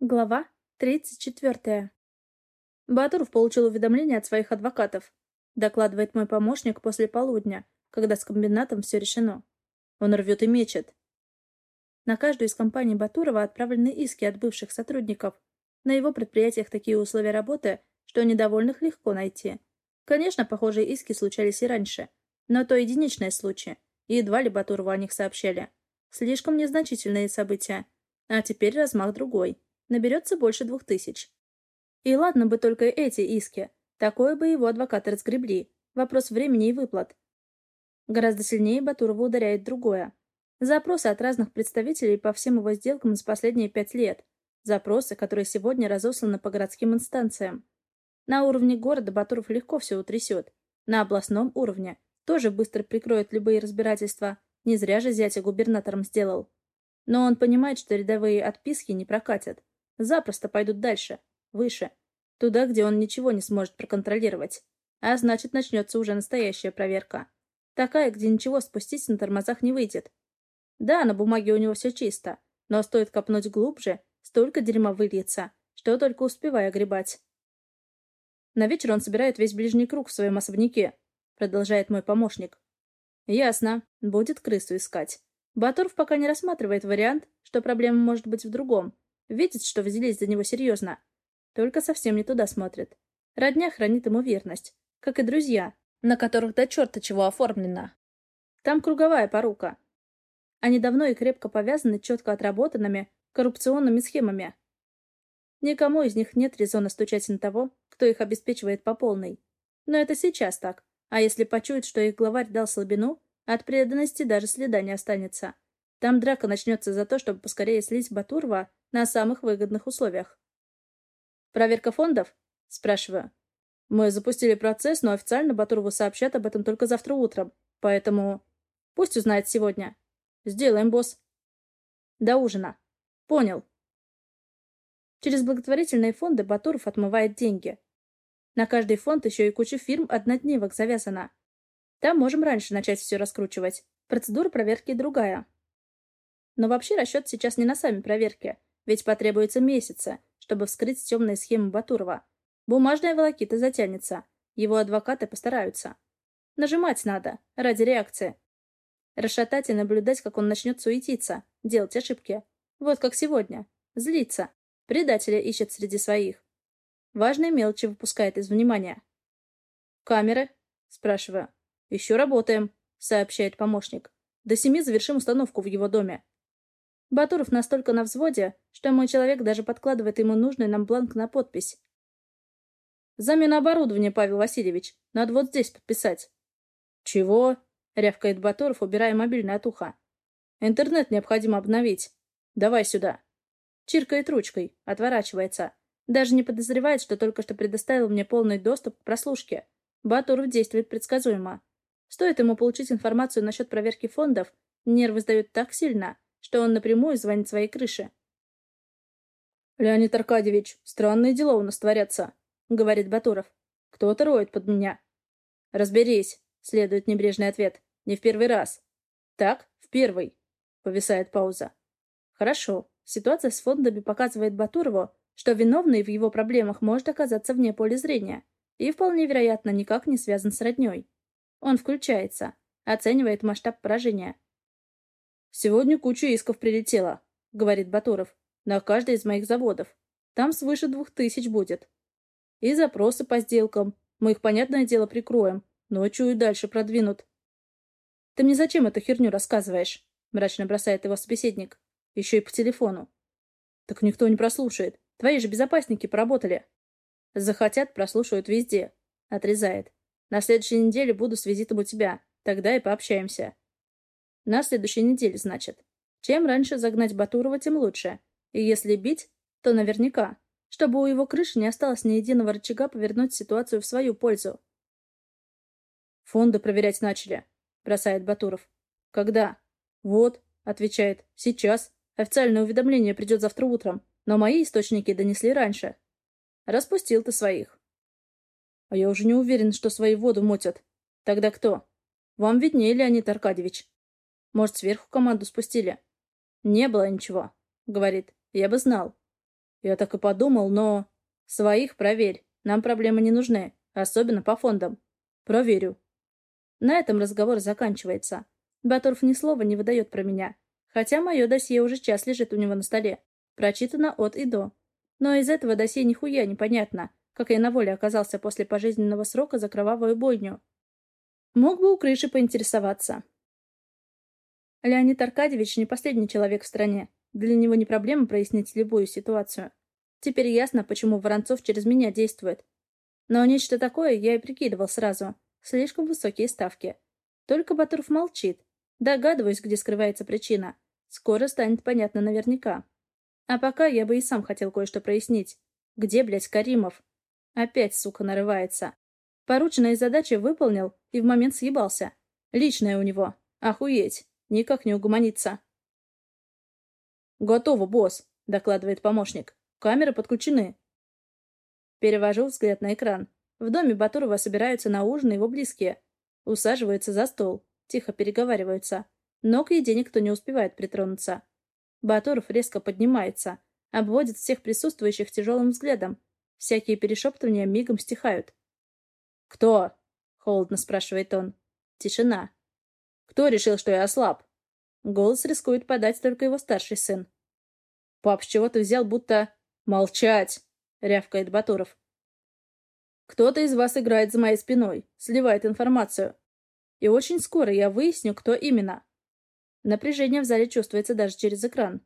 Глава 34. Батуров получил уведомление от своих адвокатов. Докладывает мой помощник после полудня, когда с комбинатом все решено. Он рвет и мечет. На каждую из компаний Батурова отправлены иски от бывших сотрудников. На его предприятиях такие условия работы, что недовольных легко найти. Конечно, похожие иски случались и раньше. Но то единичные случаи. И едва ли Батурову о них сообщали. Слишком незначительные события. А теперь размах другой наберется больше двух тысяч. И ладно бы только эти иски. Такое бы его адвокаты разгребли. Вопрос времени и выплат. Гораздо сильнее Батурова ударяет другое. Запросы от разных представителей по всем его сделкам за последние пять лет. Запросы, которые сегодня разосланы по городским инстанциям. На уровне города Батуров легко все утрясет. На областном уровне тоже быстро прикроет любые разбирательства. Не зря же зятя губернатором сделал. Но он понимает, что рядовые отписки не прокатят запросто пойдут дальше, выше, туда, где он ничего не сможет проконтролировать. А значит, начнется уже настоящая проверка. Такая, где ничего спустить на тормозах не выйдет. Да, на бумаге у него все чисто, но стоит копнуть глубже, столько дерьма выльется, что только успевая огребать. На вечер он собирает весь ближний круг в своем особняке, продолжает мой помощник. Ясно, будет крысу искать. Батуров пока не рассматривает вариант, что проблема может быть в другом, Видит, что взялись за него серьезно. Только совсем не туда смотрит. Родня хранит ему верность, как и друзья, на которых до черта чего оформлено. Там круговая порука. Они давно и крепко повязаны четко отработанными коррупционными схемами. Никому из них нет резона стучать на того, кто их обеспечивает по полной. Но это сейчас так. А если почует, что их главарь дал слабину, от преданности даже следа не останется. Там драка начнется за то, чтобы поскорее слить Батурова на самых выгодных условиях. «Проверка фондов?» — спрашиваю. «Мы запустили процесс, но официально Батурову сообщат об этом только завтра утром, поэтому пусть узнает сегодня. Сделаем, босс». «До ужина». «Понял». Через благотворительные фонды Батуров отмывает деньги. На каждый фонд еще и куча фирм однодневок завязана. Там можем раньше начать все раскручивать. Процедура проверки другая. Но вообще расчет сейчас не на сами проверки, ведь потребуется месяца, чтобы вскрыть темные схемы Батурова. Бумажная волокита затянется. Его адвокаты постараются. Нажимать надо, ради реакции. Расшатать и наблюдать, как он начнет суетиться, делать ошибки. Вот как сегодня. Злиться. Предателя ищет среди своих. Важные мелочи выпускает из внимания. «Камеры?» — спрашиваю. «Еще работаем», — сообщает помощник. «До семи завершим установку в его доме. Батуров настолько на взводе, что мой человек даже подкладывает ему нужный нам бланк на подпись. «Замена оборудования, Павел Васильевич. Надо вот здесь подписать». «Чего?» — рявкает Батуров, убирая мобильный от уха. «Интернет необходимо обновить. Давай сюда». Чиркает ручкой, отворачивается. Даже не подозревает, что только что предоставил мне полный доступ к прослушке. Батуров действует предсказуемо. Стоит ему получить информацию насчет проверки фондов, нервы сдают так сильно, что он напрямую звонит своей крыше. «Леонид Аркадьевич, странные дела у нас творятся», — говорит Батуров. «Кто-то роет под меня». «Разберись», — следует небрежный ответ. «Не в первый раз». «Так, в первый», — повисает пауза. «Хорошо. Ситуация с фондами показывает Батурову, что виновный в его проблемах может оказаться вне поля зрения и, вполне вероятно, никак не связан с родней. Он включается, оценивает масштаб поражения, «Сегодня куча исков прилетела», — говорит Батуров. «На каждый из моих заводов. Там свыше двух тысяч будет. И запросы по сделкам. Мы их, понятное дело, прикроем. Ночью и дальше продвинут». «Ты мне зачем эту херню рассказываешь?» — мрачно бросает его собеседник. «Еще и по телефону». «Так никто не прослушает. Твои же безопасники поработали». «Захотят, прослушают везде», — отрезает. «На следующей неделе буду с визитом у тебя. Тогда и пообщаемся». На следующей неделе, значит. Чем раньше загнать Батурова, тем лучше. И если бить, то наверняка, чтобы у его крыши не осталось ни единого рычага повернуть ситуацию в свою пользу. «Фонды проверять начали», — бросает Батуров. «Когда?» «Вот», — отвечает, — «сейчас. Официальное уведомление придет завтра утром, но мои источники донесли раньше. Распустил ты своих». «А я уже не уверен, что свои воду мутят. Тогда кто?» «Вам виднее, Леонид Аркадьевич». Может, сверху команду спустили? Не было ничего, говорит. Я бы знал. Я так и подумал, но... Своих проверь. Нам проблемы не нужны, особенно по фондам. Проверю. На этом разговор заканчивается. Батуров ни слова не выдает про меня. Хотя мое досье уже час лежит у него на столе. Прочитано от и до. Но из этого досье нихуя непонятно, как я на воле оказался после пожизненного срока за кровавую бойню. Мог бы у крыши поинтересоваться. Леонид Аркадьевич не последний человек в стране. Для него не проблема прояснить любую ситуацию. Теперь ясно, почему Воронцов через меня действует. Но нечто такое я и прикидывал сразу. Слишком высокие ставки. Только Батуров молчит. Догадываюсь, где скрывается причина. Скоро станет понятно наверняка. А пока я бы и сам хотел кое-что прояснить. Где, блядь, Каримов? Опять, сука, нарывается. Порученные задачи выполнил и в момент съебался. Личное у него. Охуеть. Никак не угомонится. «Готово, босс», — докладывает помощник. «Камеры подключены». Перевожу взгляд на экран. В доме Батурова собираются на ужин его близкие. Усаживаются за стол. Тихо переговариваются. Но к еде никто не успевает притронуться. Батуров резко поднимается. Обводит всех присутствующих тяжелым взглядом. Всякие перешептывания мигом стихают. «Кто?» — холодно спрашивает он. Тишина. «Кто решил, что я ослаб?» Голос рискует подать только его старший сын. «Пап, с чего ты взял, будто...» «Молчать!» — рявкает Батуров. «Кто-то из вас играет за моей спиной, сливает информацию. И очень скоро я выясню, кто именно». Напряжение в зале чувствуется даже через экран.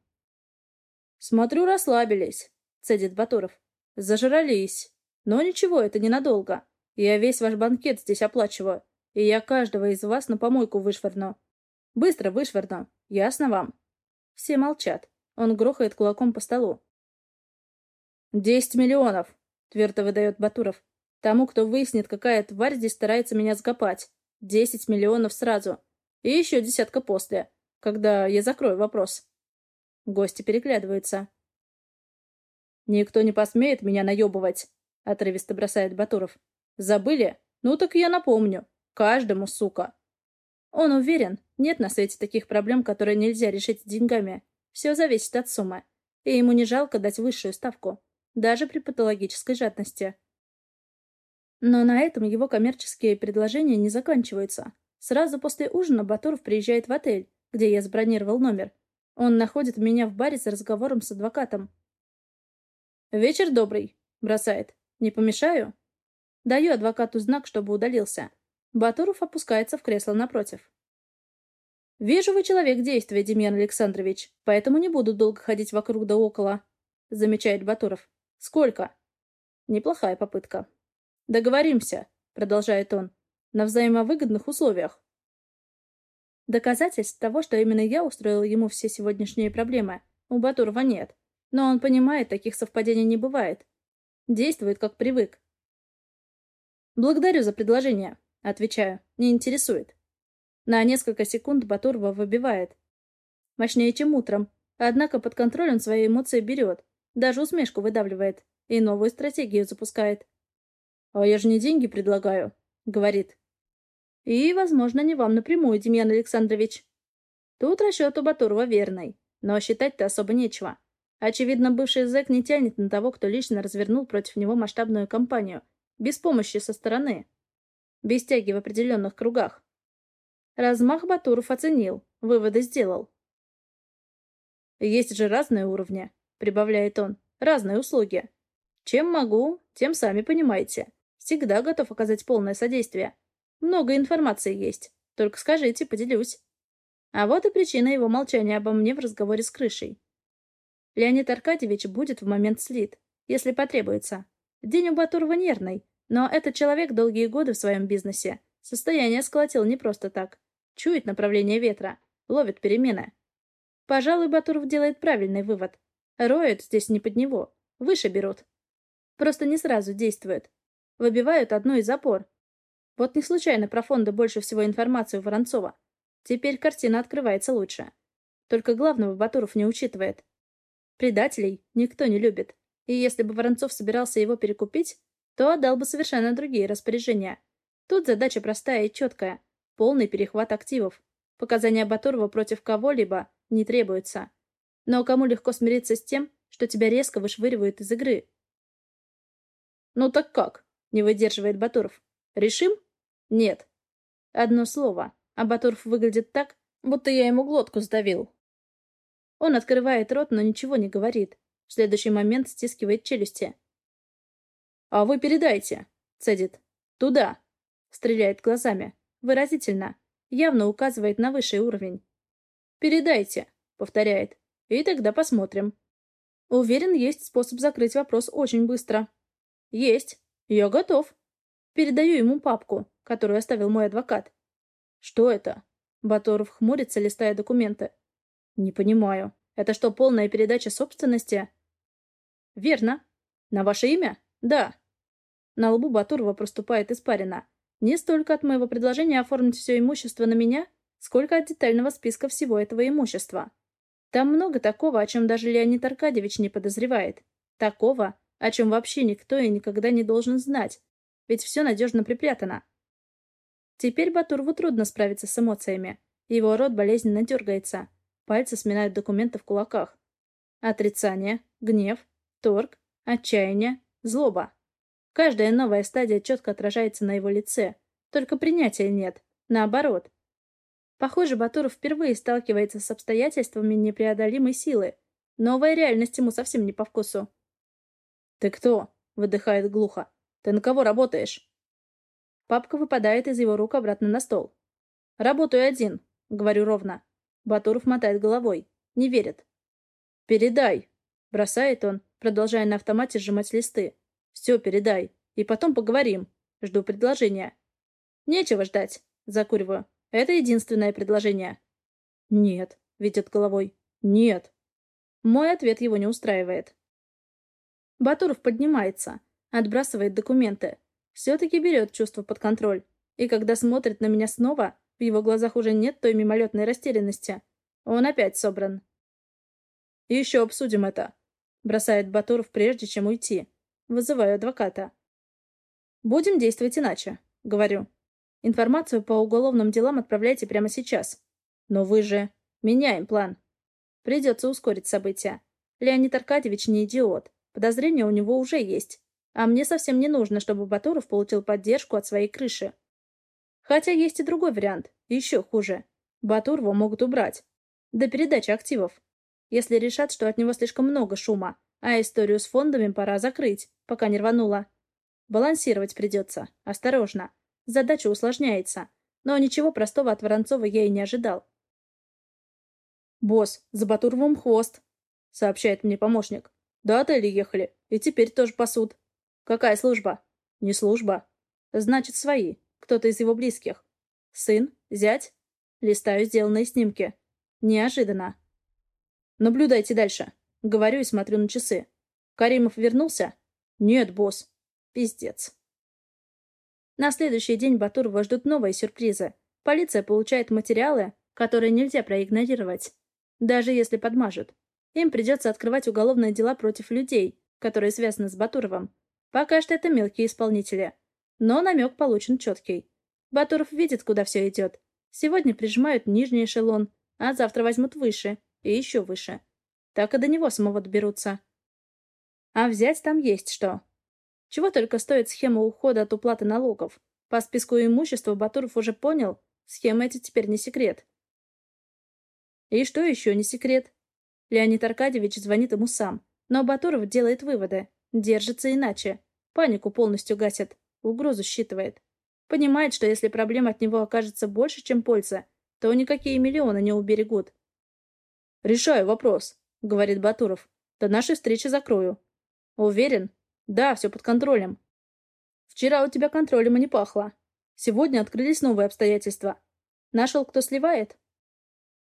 «Смотрю, расслабились», — цедит Батуров. «Зажрались. Но ничего, это ненадолго. Я весь ваш банкет здесь оплачиваю, и я каждого из вас на помойку вышвырну. Быстро вышвырну. Ясно вам?» Все молчат. Он грохает кулаком по столу. «Десять миллионов!» — твердо выдает Батуров. «Тому, кто выяснит, какая тварь здесь старается меня сгопать. Десять миллионов сразу. И еще десятка после, когда я закрою вопрос». Гости переглядываются. «Никто не посмеет меня наебывать», — отрывисто бросает Батуров. Забыли? Ну так я напомню. Каждому, сука. Он уверен, нет на свете таких проблем, которые нельзя решить деньгами. Все зависит от суммы. И ему не жалко дать высшую ставку. Даже при патологической жадности. Но на этом его коммерческие предложения не заканчиваются. Сразу после ужина Батуров приезжает в отель, где я забронировал номер. Он находит меня в баре за разговором с адвокатом. «Вечер добрый», — бросает. «Не помешаю?» Даю адвокату знак, чтобы удалился. Батуров опускается в кресло напротив. «Вижу, вы человек действия, Демьян Александрович, поэтому не буду долго ходить вокруг да около», — замечает Батуров. «Сколько?» «Неплохая попытка». «Договоримся», — продолжает он, — «на взаимовыгодных условиях». Доказательств того, что именно я устроила ему все сегодняшние проблемы, у Батурова нет. Но он понимает, таких совпадений не бывает. Действует, как привык. «Благодарю за предложение», — отвечаю. «Не интересует». На несколько секунд Батурова выбивает. Мощнее, чем утром. Однако под контролем свои эмоции берет. Даже усмешку выдавливает. И новую стратегию запускает. «А я же не деньги предлагаю», — говорит. «И, возможно, не вам напрямую, Демьян Александрович». Тут расчет у Батурова верный. Но считать-то особо нечего. Очевидно, бывший зэк не тянет на того, кто лично развернул против него масштабную кампанию — без помощи со стороны. Без тяги в определенных кругах. Размах Батуров оценил, выводы сделал. «Есть же разные уровни», — прибавляет он, — «разные услуги. Чем могу, тем сами понимаете. Всегда готов оказать полное содействие. Много информации есть, только скажите, поделюсь». А вот и причина его молчания обо мне в разговоре с крышей. Леонид Аркадьевич будет в момент слит, если потребуется. День у Батурова нервный, но этот человек долгие годы в своем бизнесе. Состояние сколотил не просто так. Чует направление ветра, ловит перемены. Пожалуй, Батуров делает правильный вывод. Роют здесь не под него, выше берут. Просто не сразу действуют. Выбивают одну из опор. Вот не случайно про фонды больше всего информации у Воронцова. Теперь картина открывается лучше. Только главного Батуров не учитывает. Предателей никто не любит. И если бы Воронцов собирался его перекупить, то отдал бы совершенно другие распоряжения. Тут задача простая и четкая. Полный перехват активов. Показания Батурова против кого-либо не требуются. Но кому легко смириться с тем, что тебя резко вышвыривают из игры. «Ну так как?» — не выдерживает Батуров. «Решим?» «Нет». Одно слово, а Батуров выглядит так, будто я ему глотку сдавил. Он открывает рот, но ничего не говорит. В следующий момент стискивает челюсти. «А вы передайте», — цедит. «Туда», — стреляет глазами. Выразительно. Явно указывает на высший уровень. «Передайте», — повторяет. «И тогда посмотрим». Уверен, есть способ закрыть вопрос очень быстро. Есть. Я готов. Передаю ему папку, которую оставил мой адвокат. Что это? Баторов хмурится, листая документы. Не понимаю. Это что, полная передача собственности? Верно. На ваше имя? Да. На лбу Батурова проступает испарина. Не столько от моего предложения оформить все имущество на меня, сколько от детального списка всего этого имущества. Там много такого, о чем даже Леонид Аркадьевич не подозревает. Такого, о чем вообще никто и никогда не должен знать, ведь все надежно припрятано. Теперь Батурову трудно справиться с эмоциями. Его рот болезненно дергается. Пальцы сминают документы в кулаках. Отрицание, гнев, торг, отчаяние, злоба. Каждая новая стадия четко отражается на его лице. Только принятия нет. Наоборот. Похоже, Батуров впервые сталкивается с обстоятельствами непреодолимой силы. Новая реальность ему совсем не по вкусу. «Ты кто?» — выдыхает глухо. «Ты на кого работаешь?» Папка выпадает из его рук обратно на стол. «Работаю один», — говорю ровно. Батуров мотает головой. Не верит. «Передай», — бросает он, продолжая на автомате сжимать листы. Все, передай. И потом поговорим. Жду предложения. Нечего ждать. Закуриваю. Это единственное предложение. Нет. Видит головой. Нет. Мой ответ его не устраивает. Батуров поднимается. Отбрасывает документы. Все-таки берет чувство под контроль. И когда смотрит на меня снова, в его глазах уже нет той мимолетной растерянности. Он опять собран. «Еще обсудим это», — бросает Батуров, прежде чем уйти. Вызываю адвоката. «Будем действовать иначе», — говорю. «Информацию по уголовным делам отправляйте прямо сейчас. Но вы же... Меняем план. Придется ускорить события. Леонид Аркадьевич не идиот. Подозрения у него уже есть. А мне совсем не нужно, чтобы Батуров получил поддержку от своей крыши. Хотя есть и другой вариант, еще хуже. Батурова могут убрать. До передачи активов. Если решат, что от него слишком много шума, а историю с фондами пора закрыть, пока не рванула. Балансировать придется. Осторожно. Задача усложняется. Но ничего простого от Воронцова я и не ожидал. «Босс, за Батуровым хвост», — сообщает мне помощник. «До отеля ехали. И теперь тоже пасут». «Какая служба?» «Не служба». «Значит, свои. Кто-то из его близких. Сын? Зять?» Листаю сделанные снимки. Неожиданно. «Наблюдайте дальше», Говорю и смотрю на часы. Каримов вернулся? Нет, босс. Пиздец. На следующий день Батурова ждут новые сюрпризы. Полиция получает материалы, которые нельзя проигнорировать. Даже если подмажут. Им придется открывать уголовные дела против людей, которые связаны с Батуровым. Пока что это мелкие исполнители. Но намек получен четкий. Батуров видит, куда все идет. Сегодня прижимают нижний эшелон, а завтра возьмут выше и еще выше так и до него самого доберутся. А взять там есть что. Чего только стоит схема ухода от уплаты налогов. По списку имущества Батуров уже понял, схемы эти теперь не секрет. И что еще не секрет? Леонид Аркадьевич звонит ему сам, но Батуров делает выводы, держится иначе, панику полностью гасит, угрозу считывает. Понимает, что если проблем от него окажется больше, чем польза, то никакие миллионы не уберегут. «Решаю вопрос», — говорит Батуров. «До нашей встречи закрою». «Уверен?» «Да, все под контролем». «Вчера у тебя контролем и не пахло. Сегодня открылись новые обстоятельства. Нашел, кто сливает?»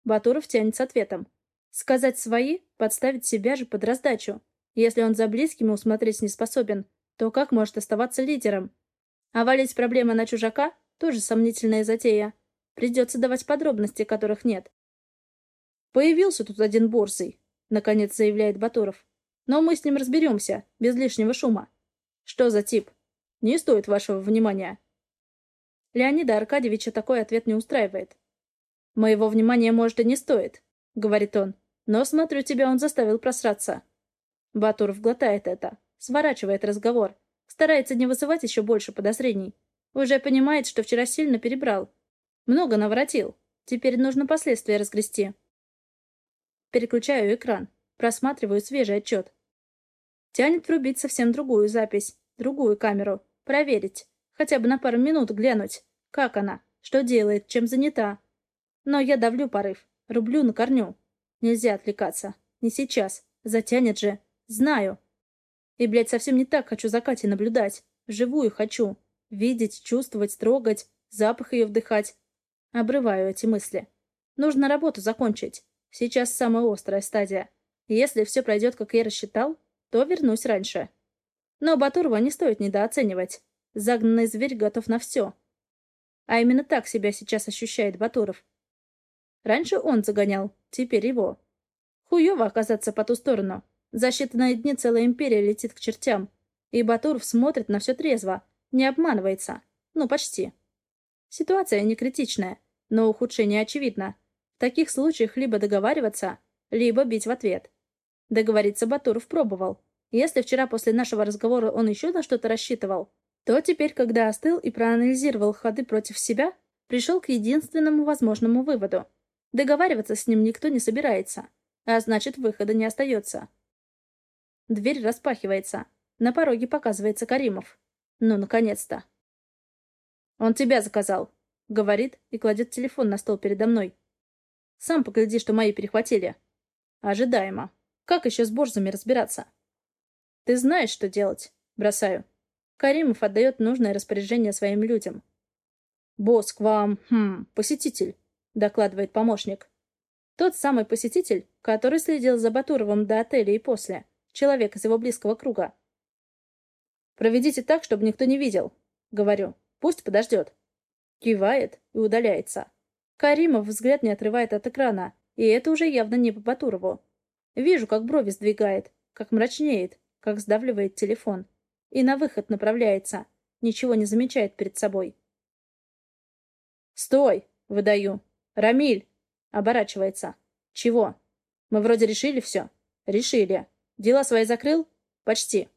Батуров тянет с ответом. Сказать свои, подставить себя же под раздачу. Если он за близкими усмотреть не способен, то как может оставаться лидером? А валить проблемы на чужака — тоже сомнительная затея. Придется давать подробности, которых нет. Появился тут один борзый, — наконец заявляет Батуров. «Но мы с ним разберемся, без лишнего шума. Что за тип? Не стоит вашего внимания». Леонида Аркадьевича такой ответ не устраивает. «Моего внимания, может, и не стоит», — говорит он. «Но, смотрю, тебя он заставил просраться». Батуров глотает это, сворачивает разговор, старается не вызывать еще больше подозрений. Уже понимает, что вчера сильно перебрал. Много наворотил. Теперь нужно последствия разгрести. Переключаю экран. Просматриваю свежий отчет. Тянет врубить совсем другую запись, другую камеру. Проверить. Хотя бы на пару минут глянуть. Как она? Что делает? Чем занята? Но я давлю порыв. Рублю на корню. Нельзя отвлекаться. Не сейчас. Затянет же. Знаю. И, блядь, совсем не так хочу за Катей наблюдать. Живую хочу. Видеть, чувствовать, трогать, запах ее вдыхать. Обрываю эти мысли. Нужно работу закончить. Сейчас самая острая стадия. Если все пройдет, как я рассчитал, то вернусь раньше. Но Батурова не стоит недооценивать. Загнанный зверь готов на все. А именно так себя сейчас ощущает Батуров. Раньше он загонял, теперь его. Хуево оказаться по ту сторону. За считанные дни целая империя летит к чертям. И Батуров смотрит на все трезво, не обманывается. Ну, почти. Ситуация не критичная, но ухудшение очевидно. В таких случаях либо договариваться, либо бить в ответ. Договориться Батуров пробовал. Если вчера после нашего разговора он еще на что-то рассчитывал, то теперь, когда остыл и проанализировал ходы против себя, пришел к единственному возможному выводу. Договариваться с ним никто не собирается, а значит, выхода не остается. Дверь распахивается. На пороге показывается Каримов. Ну, наконец-то. «Он тебя заказал», — говорит и кладет телефон на стол передо мной. «Сам погляди, что мои перехватили». «Ожидаемо. Как еще с борзами разбираться?» «Ты знаешь, что делать?» Бросаю. Каримов отдает нужное распоряжение своим людям. «Босс, к вам, хм, посетитель», — докладывает помощник. Тот самый посетитель, который следил за Батуровым до отеля и после. Человек из его близкого круга. «Проведите так, чтобы никто не видел», — говорю. «Пусть подождет». Кивает и удаляется. Каримов взгляд не отрывает от экрана, и это уже явно не по Батурову. Вижу, как брови сдвигает, как мрачнеет, как сдавливает телефон и на выход направляется. Ничего не замечает перед собой. «Стой!» — выдаю. «Рамиль!» — оборачивается. «Чего? Мы вроде решили все?» «Решили. Дела свои закрыл?» «Почти».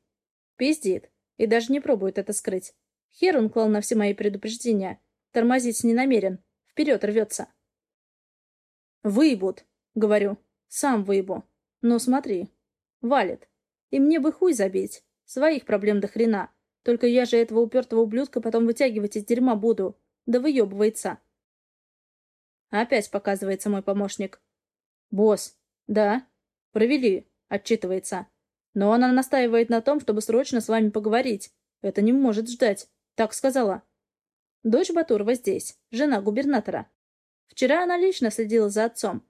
Пиздит. И даже не пробует это скрыть. Хер он клал на все мои предупреждения. Тормозить не намерен. Вперед рвется. «Выебут!» — говорю. «Сам выебу. Ну, смотри. Валит. И мне бы хуй забить. Своих проблем до хрена. Только я же этого упертого ублюдка потом вытягивать из дерьма буду. Да выебывается. Опять показывается мой помощник. «Босс». «Да». «Провели», — отчитывается. «Но она настаивает на том, чтобы срочно с вами поговорить. Это не может ждать. Так сказала». Дочь Батурова здесь, жена губернатора. Вчера она лично следила за отцом.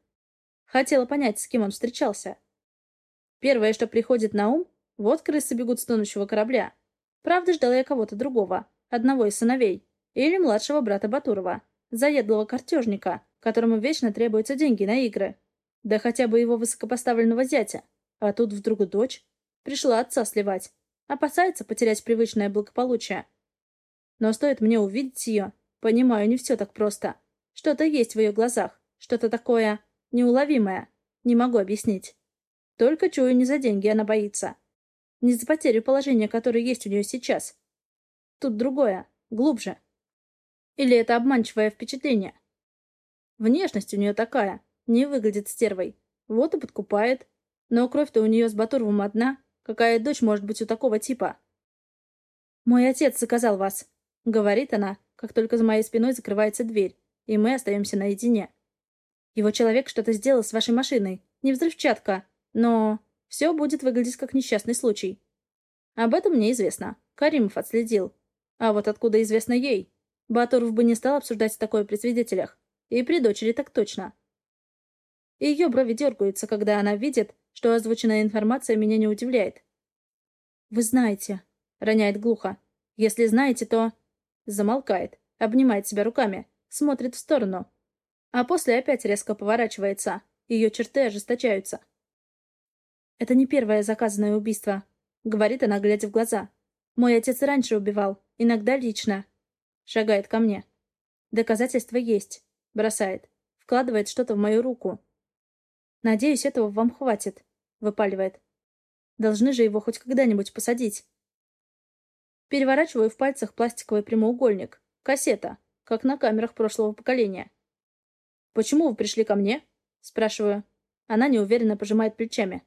Хотела понять, с кем он встречался. Первое, что приходит на ум, вот крысы бегут с тонущего корабля. Правда, ждала я кого-то другого, одного из сыновей, или младшего брата Батурова, заедлого картежника, которому вечно требуются деньги на игры. Да хотя бы его высокопоставленного зятя. А тут вдруг дочь. Пришла отца сливать. Опасается потерять привычное благополучие. Но стоит мне увидеть ее, понимаю, не все так просто. Что-то есть в ее глазах, что-то такое неуловимое. Не могу объяснить. Только чую, не за деньги она боится. Не за потерю положения, которое есть у нее сейчас. Тут другое, глубже. Или это обманчивое впечатление? Внешность у нее такая, не выглядит стервой. Вот и подкупает. Но кровь-то у нее с Батуровым одна. Какая дочь может быть у такого типа? «Мой отец заказал вас», — говорит она, как только за моей спиной закрывается дверь, и мы остаемся наедине. «Его человек что-то сделал с вашей машиной. Не взрывчатка, но...» Все будет выглядеть как несчастный случай. Об этом мне известно. Каримов отследил. А вот откуда известно ей? Батуров бы не стал обсуждать такое при свидетелях. И при дочери так точно. Ее брови дергаются, когда она видит, что озвученная информация меня не удивляет. «Вы знаете», — роняет глухо. «Если знаете, то...» Замолкает, обнимает себя руками, смотрит в сторону. А после опять резко поворачивается. Ее черты ожесточаются. «Это не первое заказанное убийство», — говорит она, глядя в глаза. «Мой отец раньше убивал, иногда лично». Шагает ко мне. «Доказательства есть», — бросает. Вкладывает что-то в мою руку. «Надеюсь, этого вам хватит», — выпаливает. Должны же его хоть когда-нибудь посадить. Переворачиваю в пальцах пластиковый прямоугольник. Кассета, как на камерах прошлого поколения. «Почему вы пришли ко мне?» — спрашиваю. Она неуверенно пожимает плечами.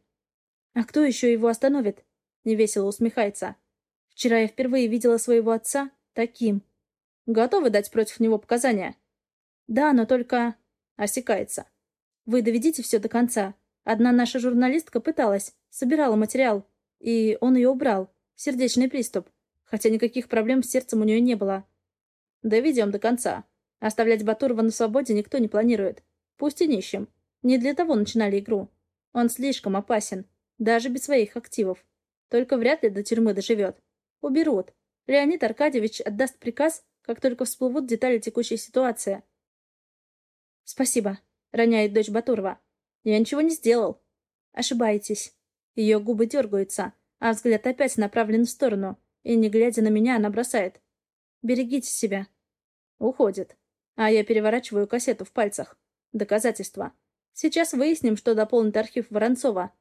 «А кто еще его остановит?» — невесело усмехается. «Вчера я впервые видела своего отца таким. Готовы дать против него показания?» «Да, но только...» — осекается. «Вы доведите все до конца. Одна наша журналистка пыталась, собирала материал, и он ее убрал. Сердечный приступ. Хотя никаких проблем с сердцем у нее не было. Доведем до конца. Оставлять Батурова на свободе никто не планирует. Пусть и нищим. Не для того начинали игру. Он слишком опасен. Даже без своих активов. Только вряд ли до тюрьмы доживет. Уберут. Леонид Аркадьевич отдаст приказ, как только всплывут детали текущей ситуации. «Спасибо», — роняет дочь Батурова. «Я ничего не сделал». «Ошибаетесь». Ее губы дергаются, а взгляд опять направлен в сторону, и, не глядя на меня, она бросает. «Берегите себя». Уходит. А я переворачиваю кассету в пальцах. Доказательства. Сейчас выясним, что дополнит архив Воронцова.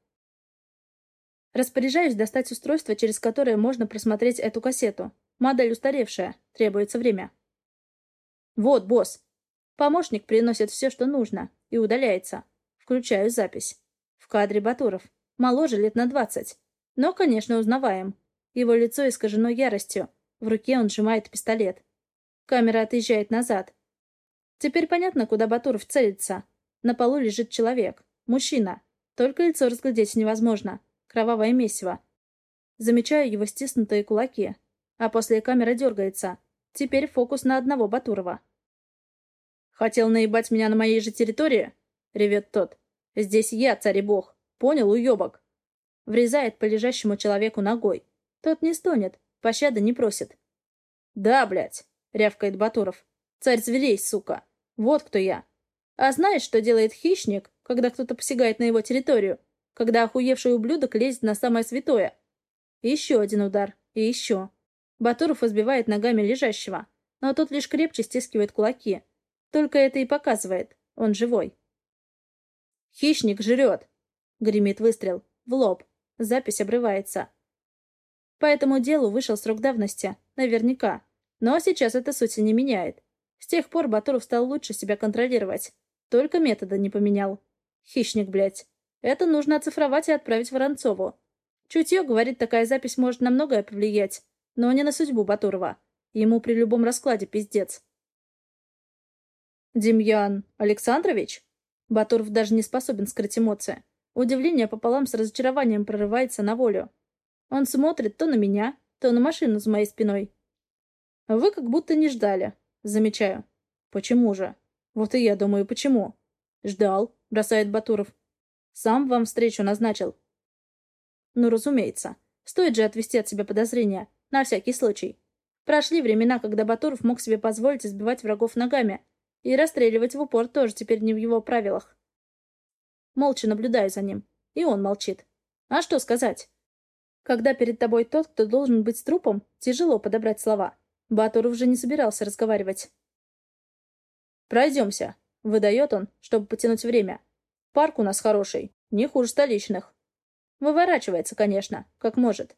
Распоряжаюсь достать устройство, через которое можно просмотреть эту кассету. Модель устаревшая. Требуется время. Вот, босс. Помощник приносит все, что нужно, и удаляется. Включаю запись. В кадре Батуров. Моложе лет на двадцать. Но, конечно, узнаваем. Его лицо искажено яростью. В руке он сжимает пистолет. Камера отъезжает назад. Теперь понятно, куда Батуров целится. На полу лежит человек. Мужчина. Только лицо разглядеть невозможно. Кровавое месиво. Замечаю его стиснутые кулаки. А после камера дергается. Теперь фокус на одного Батурова. «Хотел наебать меня на моей же территории?» — ревет тот. «Здесь я, царь и бог. Понял, уебок?» Врезает по лежащему человеку ногой. Тот не стонет, пощады не просит. «Да, блядь!» — рявкает Батуров. «Царь зверей, сука! Вот кто я! А знаешь, что делает хищник, когда кто-то посягает на его территорию? Когда охуевший ублюдок лезет на самое святое?» Еще один удар. И еще. Батуров избивает ногами лежащего, но тот лишь крепче стискивает кулаки. Только это и показывает. Он живой. «Хищник жрет!» — гремит выстрел. В лоб. Запись обрывается. По этому делу вышел срок давности. Наверняка. Но сейчас это сути не меняет. С тех пор Батуров стал лучше себя контролировать. Только метода не поменял. Хищник, блядь. Это нужно оцифровать и отправить Воронцову. Чутье, говорит, такая запись может на многое повлиять. Но не на судьбу Батурова. Ему при любом раскладе пиздец. «Демьян Александрович?» Батуров даже не способен скрыть эмоции. Удивление пополам с разочарованием прорывается на волю. Он смотрит то на меня, то на машину за моей спиной. «Вы как будто не ждали», — замечаю. «Почему же?» «Вот и я думаю, почему?» «Ждал», — бросает Батуров. «Сам вам встречу назначил». «Ну, разумеется. Стоит же отвести от себя подозрения. На всякий случай. Прошли времена, когда Батуров мог себе позволить избивать врагов ногами, и расстреливать в упор тоже теперь не в его правилах. Молча наблюдаю за ним. И он молчит. А что сказать? Когда перед тобой тот, кто должен быть трупом, тяжело подобрать слова. Батуров уже не собирался разговаривать. «Пройдемся», — выдает он, чтобы потянуть время. «Парк у нас хороший, не хуже столичных». Выворачивается, конечно, как может.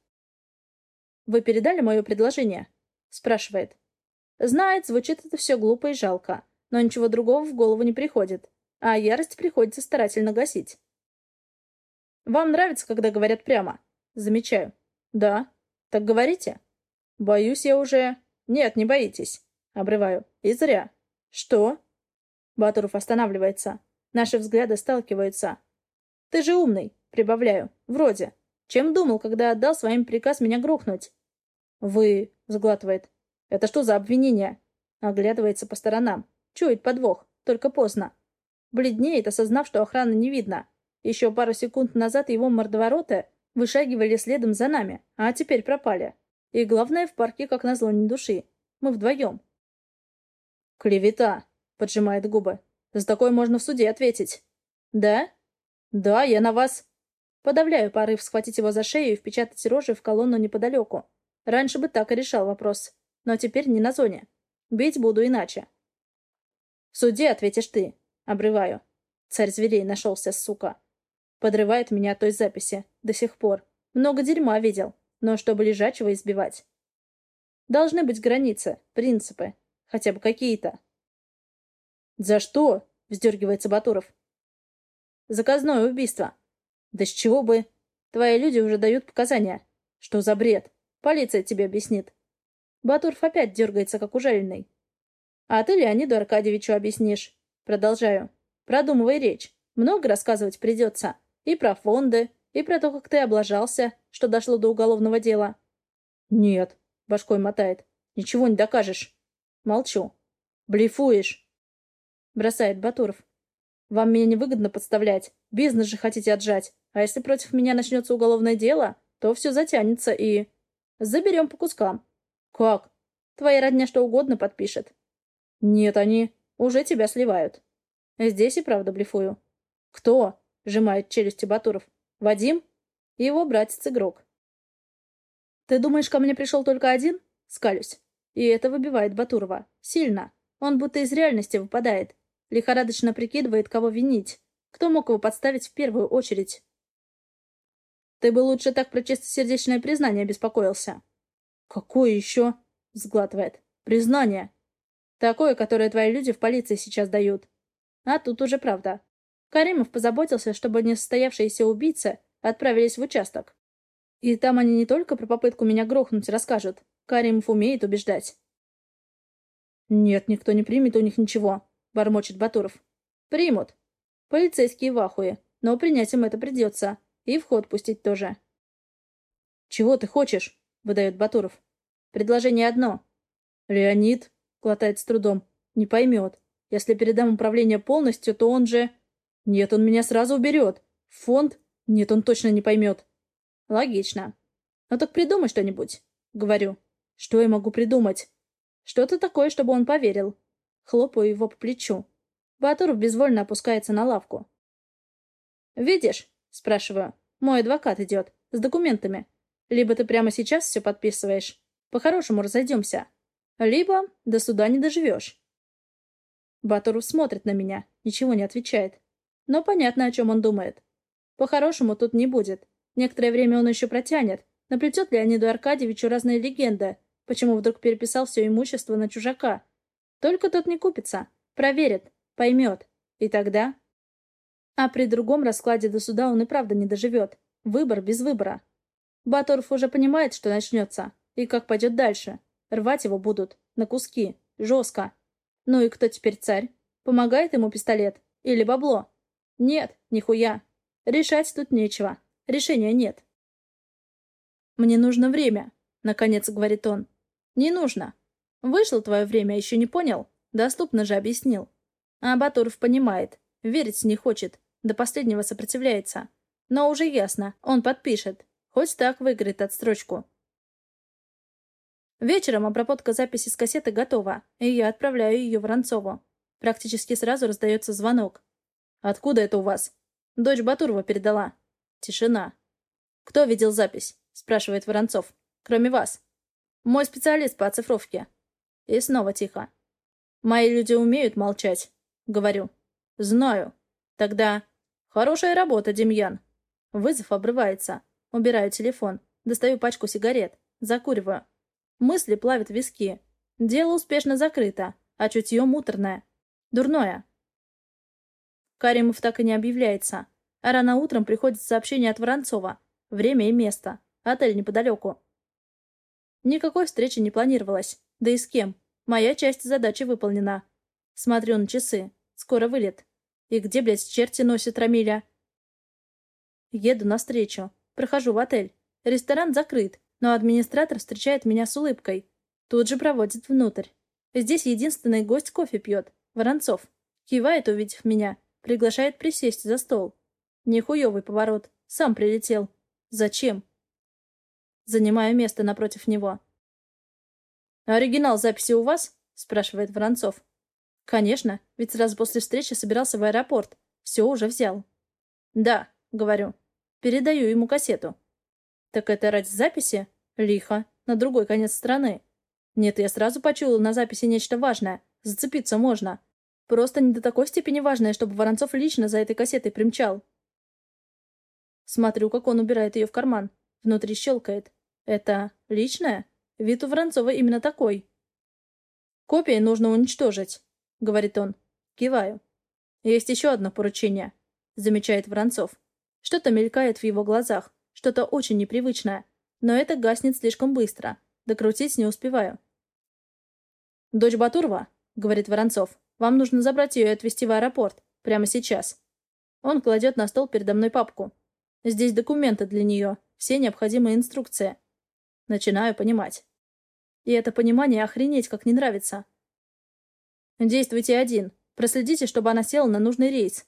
«Вы передали мое предложение?» — спрашивает. Знает, звучит это все глупо и жалко но ничего другого в голову не приходит, а ярость приходится старательно гасить. «Вам нравится, когда говорят прямо?» «Замечаю». «Да». «Так говорите?» «Боюсь я уже...» «Нет, не боитесь». Обрываю. «И зря». «Что?» Батуров останавливается. Наши взгляды сталкиваются. «Ты же умный», — прибавляю. «Вроде. Чем думал, когда отдал своим приказ меня грохнуть?» «Вы...» — сглатывает. «Это что за обвинение?» Оглядывается по сторонам. Чует подвох, только поздно. Бледнеет, осознав, что охраны не видно. Еще пару секунд назад его мордовороты вышагивали следом за нами, а теперь пропали. И главное, в парке, как назло, ни души. Мы вдвоем. «Клевета!» — поджимает губы. «За такое можно в суде ответить». «Да?» «Да, я на вас...» Подавляю порыв схватить его за шею и впечатать рожей в колонну неподалеку. Раньше бы так и решал вопрос. Но теперь не на зоне. Бить буду иначе. В суде ответишь ты. Обрываю. Царь зверей нашелся, сука. Подрывает меня от той записи. До сих пор. Много дерьма видел, но чтобы лежачего избивать. Должны быть границы, принципы, хотя бы какие-то. «За что?» — вздергивается Батуров. «Заказное убийство». «Да с чего бы? Твои люди уже дают показания. Что за бред? Полиция тебе объяснит». Батуров опять дергается, как ужаленный. «А ты Леониду Аркадьевичу объяснишь». Продолжаю. «Продумывай речь. Много рассказывать придется. И про фонды, и про то, как ты облажался, что дошло до уголовного дела». «Нет», — башкой мотает. «Ничего не докажешь». Молчу. «Блефуешь», — бросает Батуров. «Вам меня невыгодно подставлять. Бизнес же хотите отжать. А если против меня начнется уголовное дело, то все затянется и... Заберем по кускам». «Как?» «Твоя родня что угодно подпишет». «Нет, они уже тебя сливают». «Здесь и правда блефую». «Кто?» — сжимает челюсти Батуров. «Вадим?» «Его братец-игрок». «Ты думаешь, ко мне пришел только один?» Скалюсь. И это выбивает Батурова. Сильно. Он будто из реальности выпадает. Лихорадочно прикидывает, кого винить. Кто мог его подставить в первую очередь? Ты бы лучше так про чистосердечное признание беспокоился. Какое еще? Сглатывает. Признание. Такое, которое твои люди в полиции сейчас дают. А тут уже правда. Каримов позаботился, чтобы несостоявшиеся убийцы отправились в участок. И там они не только про попытку меня грохнуть расскажут. Каримов умеет убеждать. «Нет, никто не примет у них ничего», — бормочет Батуров. «Примут. Полицейские в ахуе, но принять им это придется. И вход пустить тоже». «Чего ты хочешь?» — выдает Батуров. «Предложение одно». «Леонид», — глотает с трудом, — «не поймет. Если передам управление полностью, то он же...» «Нет, он меня сразу уберет. Фонд? Нет, он точно не поймет». «Логично. Ну так придумай что-нибудь», — говорю. «Что я могу придумать?» «Что-то такое, чтобы он поверил». Хлопаю его по плечу. Батуров безвольно опускается на лавку. «Видишь?» — спрашиваю. «Мой адвокат идет. С документами. Либо ты прямо сейчас все подписываешь. По-хорошему разойдемся. Либо до суда не доживешь». Батуров смотрит на меня, ничего не отвечает. Но понятно, о чем он думает. По-хорошему тут не будет. Некоторое время он еще протянет. Наплетет Леониду Аркадьевичу разные легенды, почему вдруг переписал все имущество на чужака. Только тот не купится. Проверит. Поймет. И тогда... А при другом раскладе до суда он и правда не доживет. Выбор без выбора. Баторов уже понимает, что начнется. И как пойдет дальше. Рвать его будут. На куски. Жестко. Ну и кто теперь царь? Помогает ему пистолет? Или бабло? Нет, нихуя. Решать тут нечего. Решения нет. «Мне нужно время», — наконец говорит он. «Не нужно. Вышло твое время, еще не понял? Доступно же объяснил». А Батуров понимает, верить не хочет, до последнего сопротивляется. Но уже ясно, он подпишет. Хоть так выиграет отстрочку. Вечером обработка записи с кассеты готова, и я отправляю ее Воронцову. Практически сразу раздается звонок. «Откуда это у вас?» «Дочь Батурова передала». Тишина. «Кто видел запись?» — спрашивает Воронцов. «Кроме вас». «Мой специалист по оцифровке». И снова тихо. «Мои люди умеют молчать», — говорю. «Знаю. Тогда...» «Хорошая работа, Демьян». Вызов обрывается. Убираю телефон. Достаю пачку сигарет. Закуриваю. Мысли плавят виски. Дело успешно закрыто, а чутье муторное. Дурное. Каримов так и не объявляется. А рано утром приходит сообщение от Воронцова. Время и место. Отель неподалеку. Никакой встречи не планировалось. Да и с кем. Моя часть задачи выполнена. Смотрю на часы. Скоро вылет. И где, блядь, черти носят Рамиля? Еду навстречу. Прохожу в отель. Ресторан закрыт, но администратор встречает меня с улыбкой. Тут же проводит внутрь. Здесь единственный гость кофе пьет. Воронцов. Кивает, увидев меня. Приглашает присесть за стол. Нехуёвый поворот. Сам прилетел. Зачем? Занимаю место напротив него. «Оригинал записи у вас?» — спрашивает Воронцов. «Конечно, ведь сразу после встречи собирался в аэропорт. Все уже взял». «Да», — говорю. Передаю ему кассету. «Так это ради записи?» «Лихо. На другой конец страны». «Нет, я сразу почуял на записи нечто важное. Зацепиться можно. Просто не до такой степени важное, чтобы Воронцов лично за этой кассетой примчал». Смотрю, как он убирает ее в карман. Внутри щелкает. Это личное? Вид у Воронцова именно такой. «Копии нужно уничтожить», — говорит он. Киваю. «Есть еще одно поручение», — замечает Воронцов. Что-то мелькает в его глазах, что-то очень непривычное, но это гаснет слишком быстро. Докрутить не успеваю. «Дочь Батурова», — говорит Воронцов, — «вам нужно забрать ее и отвезти в аэропорт. Прямо сейчас». Он кладет на стол передо мной папку. Здесь документы для нее, все необходимые инструкции. Начинаю понимать. И это понимание охренеть как не нравится. Действуйте один. Проследите, чтобы она села на нужный рейс.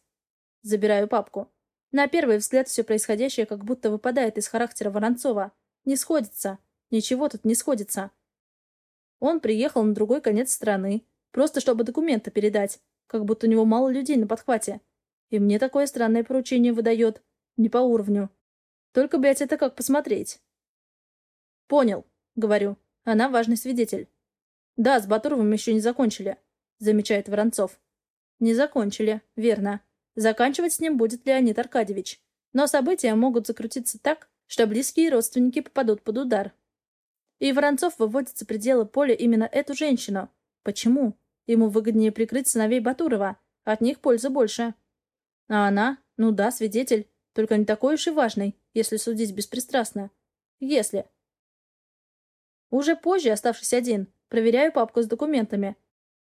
Забираю папку. На первый взгляд все происходящее как будто выпадает из характера Воронцова. Не сходится. Ничего тут не сходится. Он приехал на другой конец страны, просто чтобы документы передать, как будто у него мало людей на подхвате. И мне такое странное поручение выдает. Не по уровню. Только, блядь, это как посмотреть? Понял, говорю. Она важный свидетель. Да, с Батуровым еще не закончили, замечает Воронцов. Не закончили, верно. Заканчивать с ним будет Леонид Аркадьевич. Но события могут закрутиться так, что близкие родственники попадут под удар. И Воронцов выводит за пределы поля именно эту женщину. Почему? Ему выгоднее прикрыть сыновей Батурова. От них пользы больше. А она? Ну да, свидетель. Только не такой уж и важный, если судить беспристрастно. Если. Уже позже, оставшись один, проверяю папку с документами.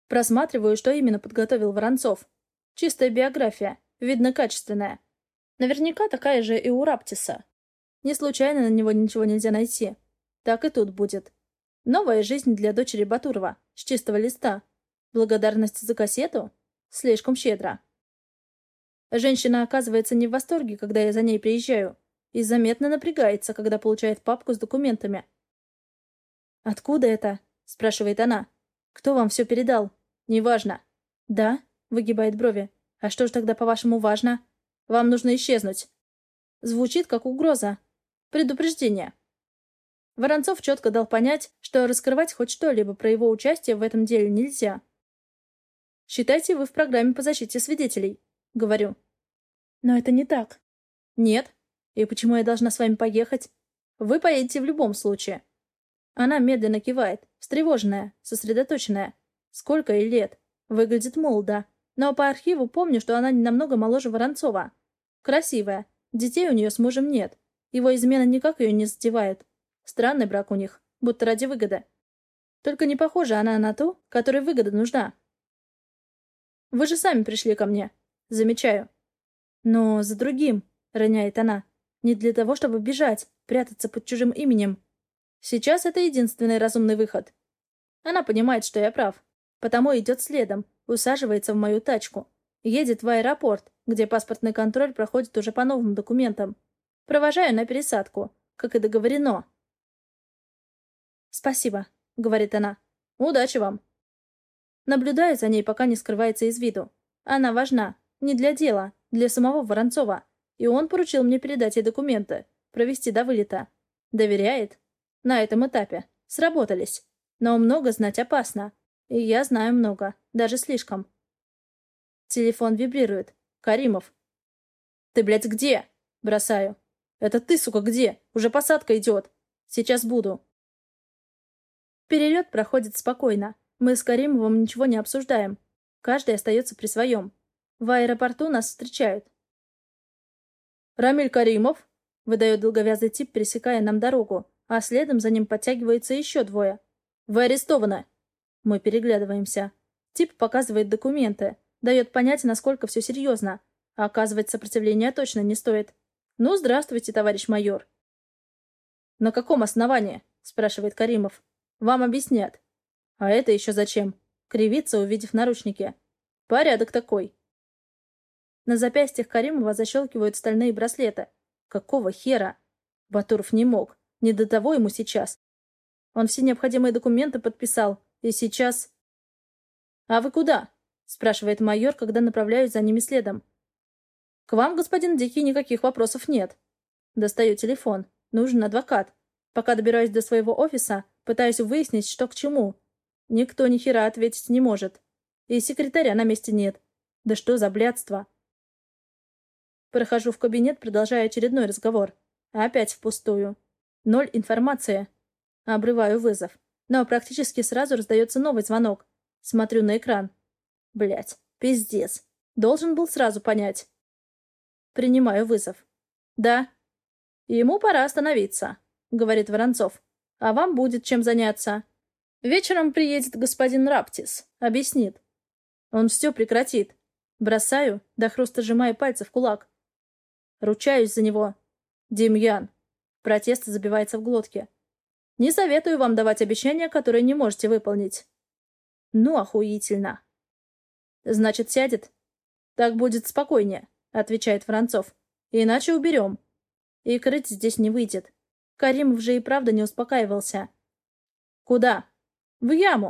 Просматриваю, что именно подготовил Воронцов. Чистая биография. Видно, качественная. Наверняка такая же и у Раптиса. Не случайно на него ничего нельзя найти. Так и тут будет. Новая жизнь для дочери Батурова. С чистого листа. Благодарность за кассету? Слишком щедро. Женщина оказывается не в восторге, когда я за ней приезжаю, и заметно напрягается, когда получает папку с документами. «Откуда это?» — спрашивает она. «Кто вам все передал?» «Неважно». «Да?» — выгибает брови. «А что же тогда, по-вашему, важно?» «Вам нужно исчезнуть». Звучит как угроза. Предупреждение. Воронцов четко дал понять, что раскрывать хоть что-либо про его участие в этом деле нельзя. «Считайте вы в программе по защите свидетелей», — говорю. «Но это не так». «Нет. И почему я должна с вами поехать? Вы поедете в любом случае». Она медленно кивает, встревоженная, сосредоточенная. Сколько ей лет? Выглядит молодо. Но по архиву помню, что она намного моложе Воронцова. Красивая. Детей у нее с мужем нет. Его измена никак ее не задевает. Странный брак у них, будто ради выгоды. Только не похожа она на ту, которой выгода нужна. Вы же сами пришли ко мне. Замечаю. Но за другим, роняет она. Не для того, чтобы бежать, прятаться под чужим именем. Сейчас это единственный разумный выход. Она понимает, что я прав. Потому идет следом, усаживается в мою тачку. Едет в аэропорт, где паспортный контроль проходит уже по новым документам. Провожаю на пересадку, как и договорено. «Спасибо», — говорит она. «Удачи вам». Наблюдаю за ней, пока не скрывается из виду. Она важна. Не для дела, для самого Воронцова. И он поручил мне передать ей документы, провести до вылета. Доверяет? На этом этапе. Сработались. Но много знать опасно. И я знаю много. Даже слишком. Телефон вибрирует. Каримов. «Ты, блядь, где?» Бросаю. «Это ты, сука, где? Уже посадка идет. Сейчас буду». Перелет проходит спокойно. Мы с Каримовым ничего не обсуждаем. Каждый остается при своем. В аэропорту нас встречают. «Рамиль Каримов?» — выдает долговязый тип, пересекая нам дорогу, а следом за ним подтягивается еще двое. «Вы арестованы!» Мы переглядываемся. Тип показывает документы, дает понять, насколько все серьезно. Оказывать сопротивление точно не стоит. «Ну, здравствуйте, товарищ майор». «На каком основании?» — спрашивает Каримов. Вам объяснят. А это еще зачем? Кривится, увидев наручники. Порядок такой. На запястьях Каримова защелкивают стальные браслеты. Какого хера? Батуров не мог. Не до того ему сейчас. Он все необходимые документы подписал. И сейчас... «А вы куда?» — спрашивает майор, когда направляюсь за ними следом. «К вам, господин Дикий, никаких вопросов нет». Достаю телефон. Нужен адвокат. Пока добираюсь до своего офиса, пытаюсь выяснить, что к чему. Никто ни хера ответить не может. И секретаря на месте нет. Да что за блядство? Прохожу в кабинет, продолжая очередной разговор. Опять впустую. Ноль информации. Обрываю вызов. Но практически сразу раздается новый звонок. Смотрю на экран. Блять, пиздец. Должен был сразу понять. Принимаю вызов. Да. Ему пора остановиться, говорит Воронцов. А вам будет чем заняться. Вечером приедет господин Раптис. Объяснит. Он все прекратит. Бросаю, до хруста сжимая пальцы в кулак. Ручаюсь за него. Демьян. Протест забивается в глотке. Не советую вам давать обещания, которые не можете выполнить. Ну, охуительно. Значит, сядет? Так будет спокойнее, отвечает Воронцов. Иначе уберем. И крыть здесь не выйдет. Каримов же и правда не успокаивался. Куда? В яму.